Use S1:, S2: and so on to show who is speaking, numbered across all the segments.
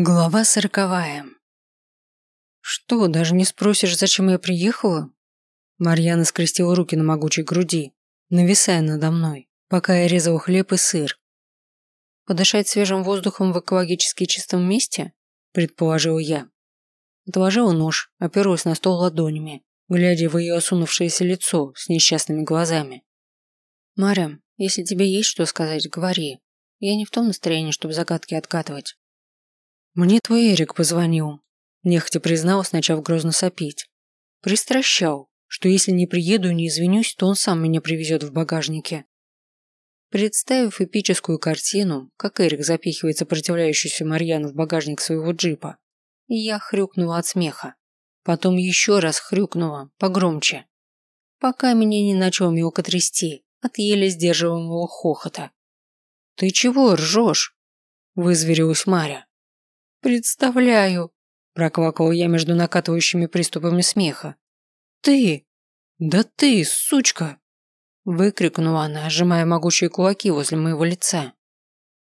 S1: Глава сороковая. «Что, даже не спросишь, зачем я приехала?» Марьяна скрестила руки на могучей груди, нависая надо мной, пока я резала хлеб и сыр. «Подышать свежим воздухом в экологически чистом месте?» – предположила я. Отложила нож, оперлась на стол ладонями, глядя в ее осунувшееся лицо с несчастными глазами. «Маря, если тебе есть что сказать, говори. Я не в том настроении, чтобы загадки откатывать». «Мне твой Эрик позвонил», – нехотя призналась, начав грозно сопеть. «Пристращал, что если не приеду и не извинюсь, то он сам меня привезет в багажнике». Представив эпическую картину, как Эрик запихивает сопротивляющуюся Марьяну в багажник своего джипа, я хрюкнула от смеха. Потом еще раз хрюкнула, погромче. Пока меня не начал мелко трясти от еле сдерживаемого хохота. «Ты чего ржешь?» – вызверилась Маря. «Представляю!» – проквакал я между накатывающими приступами смеха. «Ты! Да ты, сучка!» – выкрикнула она, сжимая могучие кулаки возле моего лица.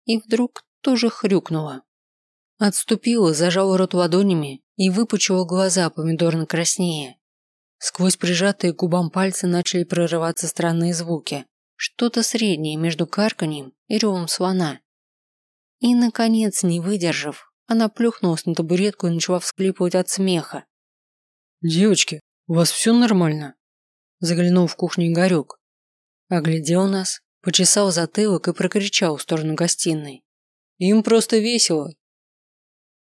S1: И вдруг тоже хрюкнула. Отступила, зажала рот ладонями и выпучила глаза помидорно краснее. Сквозь прижатые к губам пальцы начали прорываться странные звуки. Что-то среднее между карканьем и ревом слона. И, наконец, не выдержав, она плюхнулась на табуретку и начала всклипывать от смеха.
S2: «Девочки, у вас все нормально?»
S1: Заглянул в кухню Игорек. Оглядел нас, почесал затылок и прокричал в сторону гостиной.
S2: «Им просто весело!»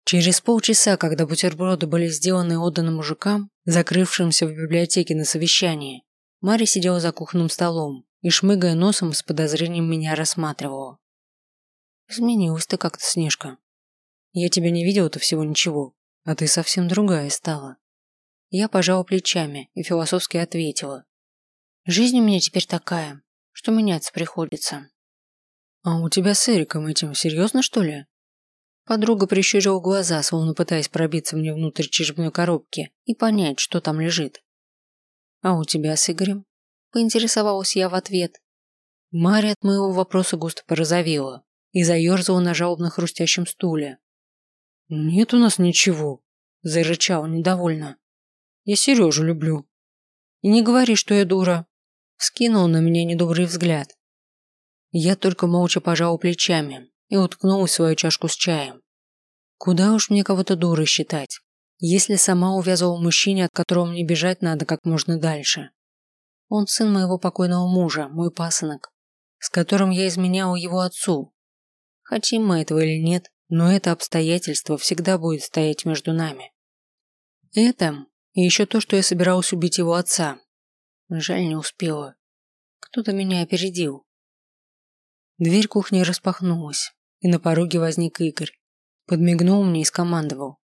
S1: Через полчаса, когда бутерброды были сделаны и отданы мужикам, закрывшимся в библиотеке на совещании, Мария сидела за кухонным столом и, шмыгая носом, с подозрением меня рассматривала. «Изменилась ты как-то, Снежка», я тебя не видел-то всего ничего, а ты совсем другая стала. Я пожала плечами и философски ответила. Жизнь у меня теперь такая, что меняться приходится. А у тебя с Эриком этим серьезно, что ли? Подруга прищурила глаза, словно пытаясь пробиться мне внутрь черепной коробки и понять, что там лежит. А у тебя с Игорем? Поинтересовалась я в ответ. Мария от моего вопроса густо порозовела и заерзала на жалобно хрустящем стуле,
S2: «Нет у нас ничего», – зарычал недовольно. «Я Сережу люблю».
S1: «И не говори, что я дура», – скинул на меня недобрый взгляд. Я только молча пожал плечами и уткнулась в свою чашку с чаем. Куда уж мне кого-то дурой считать, если сама увязывала мужчине, от которого мне бежать надо как можно дальше. Он сын моего покойного мужа, мой пасынок, с которым я изменяла его отцу. Хотим мы этого или нет, но это обстоятельство всегда будет стоять между нами. Это и еще то, что я собиралась убить его отца. Жаль, не успела. Кто-то меня опередил. Дверь кухни распахнулась, и на пороге возник Игорь. Подмигнул мне и скомандовал.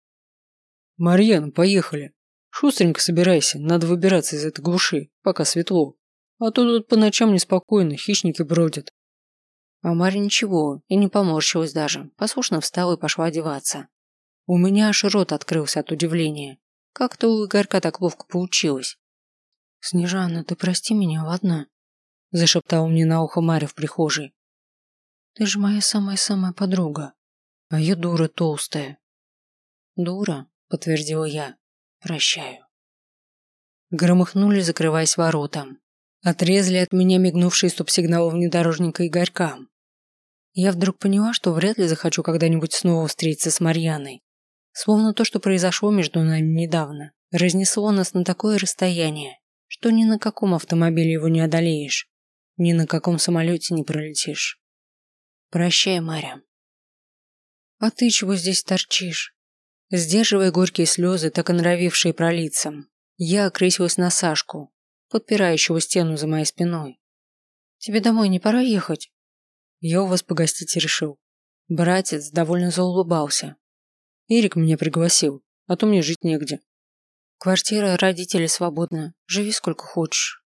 S2: «Марьян, поехали. Шустренько собирайся, надо выбираться из этой глуши, пока светло. А то тут по ночам неспокойно, хищники бродят.
S1: А Марья ничего, и не поморщилась даже, послушно встала и пошла одеваться. У меня аж рот открылся от удивления. Как-то у Игорька так ловко получилось. «Снежана, ты прости меня, ладно?» Зашептала мне на ухо Марья в прихожей. «Ты же моя самая-самая подруга, а я дура толстая». «Дура», — подтвердила я. «Прощаю». Громыхнули, закрываясь воротам. Отрезали от меня мигнувшие стоп-сигналы внедорожника Игорька. Я вдруг поняла, что вряд ли захочу когда-нибудь снова встретиться с Марьяной. Словно то, что произошло между нами недавно, разнесло нас на такое расстояние, что ни на каком автомобиле его не одолеешь, ни на каком самолете не пролетишь. Прощай, Маря. А ты чего здесь торчишь? Сдерживая горькие слезы, так и норовившие пролиться, я окрысилась на Сашку, подпирающего стену за моей спиной. Тебе домой не пора ехать? Я у вас погостить решил. Братец довольно заулыбался. Эрик меня пригласил, а то мне жить негде. Квартира родителей свободна. Живи сколько хочешь.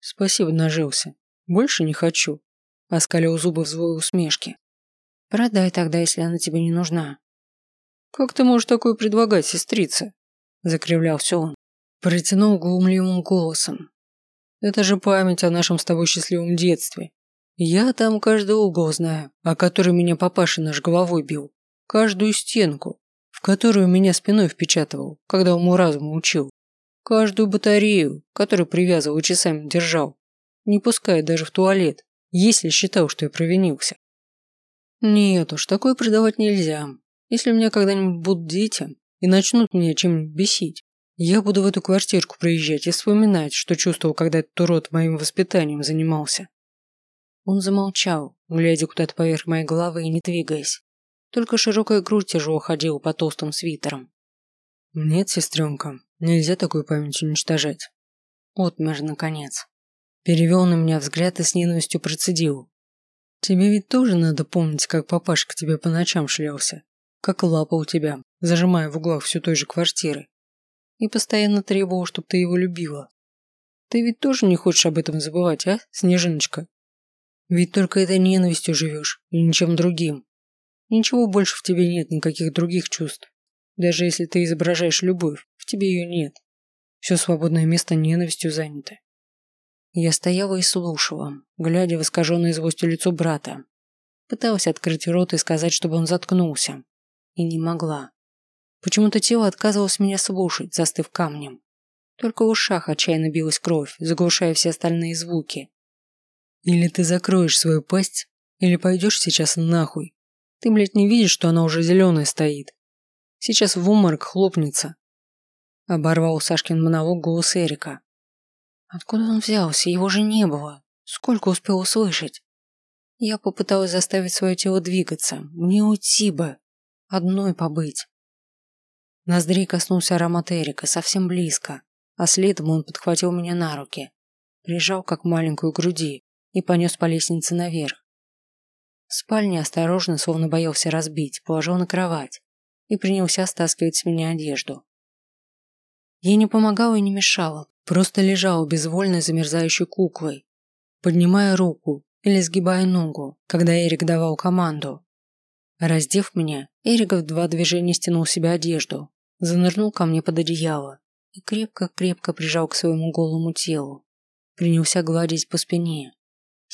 S1: Спасибо, нажился. Больше не хочу. Оскалил зубы в злой усмешке. Продай тогда, если она тебе не нужна. Как ты можешь такое предлагать, сестрица? Закривлялся он. Протянул глумливым голосом. Это же память о нашем с тобой счастливом детстве. Я там каждый угол знаю, о который меня папаша наш головой бил. Каждую стенку.
S2: которую меня спиной впечатывал, когда уму разуму учил. Каждую батарею, которую привязывал и часами держал, не пуская даже в туалет, если считал, что я провинился. Нет уж, такое предавать нельзя. Если у меня когда-нибудь будут дети и начнут меня чем-нибудь бесить, я буду в эту квартирку приезжать и вспоминать, что чувствовал, когда этот урод моим воспитанием занимался. Он замолчал, глядя куда-то поверх моей головы и не двигаясь. Только широкая грудь тяжело ходила по толстым свитерам. «Нет, сестренка, нельзя такую память уничтожать». Отмер, наконец. Перевел на меня взгляд и с ненавистью процедил. «Тебе ведь тоже надо помнить, как папаша к тебе по ночам шлялся, как лапал тебя, зажимая в углах все той же квартиры, и постоянно требовал, чтобы ты его любила. Ты ведь тоже не хочешь об этом забывать, а, Снежиночка?» Ведь только этой ненавистью живешь, и ничем другим. Ничего больше в тебе нет, никаких других чувств. Даже если ты изображаешь любовь, в тебе ее нет. Все свободное место ненавистью занято. Я стояла и слушала, глядя в искаженное злостью лицо брата. Пыталась открыть рот и сказать, чтобы он заткнулся. И не могла. Почему-то тело отказывалось меня слушать, застыв камнем. Только в ушах отчаянно билась кровь, заглушая все остальные звуки. Или ты закроешь свою пасть, или пойдешь сейчас нахуй. Ты, блядь, не видишь, что она уже зеленая стоит. Сейчас в уморок хлопнется. Оборвал Сашкин монолог голос Эрика. Откуда он взялся? Его же не было. Сколько успел услышать? Я попыталась заставить свое тело двигаться. Мне уйти бы. Одной побыть. Ноздрей коснулся аромат Эрика совсем близко, а следом он подхватил меня на руки. Прижал как маленькую груди, и понес по лестнице наверх. В спальне осторожно, словно боялся разбить, положил на кровать и принялся стаскивать с меня одежду. Ей не помогала и не мешала, просто лежала безвольной замерзающей куклой, поднимая руку или сгибая ногу, когда Эрик давал команду. Раздев меня, Эрик в два движения стянул себе одежду, занырнул ко мне под одеяло и крепко-крепко прижал к своему голому телу. Принялся гладить по спине,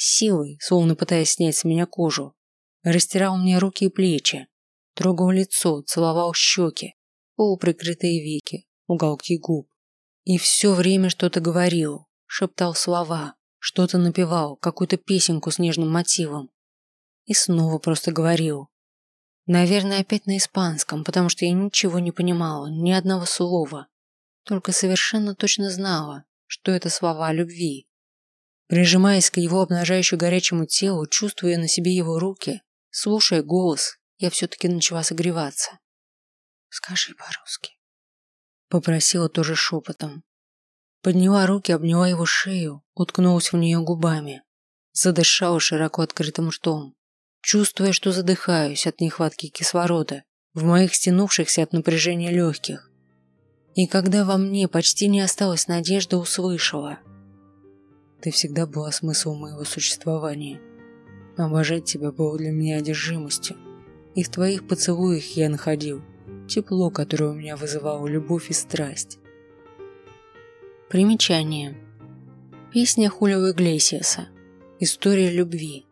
S2: силой, словно пытаясь снять с меня кожу. Растирал мне руки и плечи, трогал лицо, целовал щеки, полуприкрытые веки, уголки губ. И все время что-то говорил, шептал слова, что-то напевал, какую-то песенку с нежным мотивом. И снова просто говорил. Наверное, опять на испанском, потому что я ничего не понимала, ни одного слова. Только совершенно точно знала, что это слова любви. Прижимаясь к его обнажающему горячему телу, чувствуя на себе его руки, слушая голос, я все-таки начала согреваться. «Скажи по-русски», — попросила тоже шепотом. Подняла руки, обняла его шею, уткнулась в нее губами, задышала широко открытым ртом, чувствуя, что задыхаюсь от нехватки кислорода в моих стянувшихся от напряжения легких. И когда во мне почти не осталось надежды, услышала — ты всегда была смыслом моего существования. Обожать тебя было для меня одержимостью. И в твоих поцелуях я находил тепло, которое у меня вызывало любовь и страсть. Примечание. Песня Хулио Иглесиаса. История любви.